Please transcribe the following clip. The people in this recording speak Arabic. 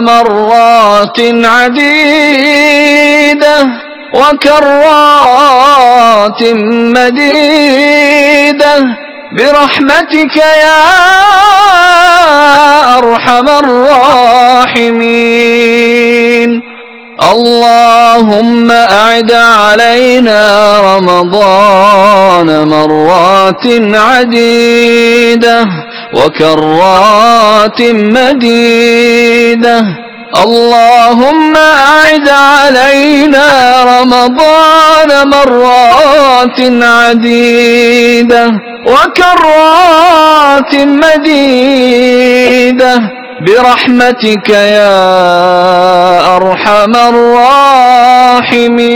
مرات عديدة وكرات مديدة برحمتك يا أرحم الراحمين. اللهم أعد علينا رمضان مرات عديدة وكرات مديدة. اللهم أعد علينا رمضان مرات عديدة وكرات مديدة. برحمتك يا أرحم الراحمين.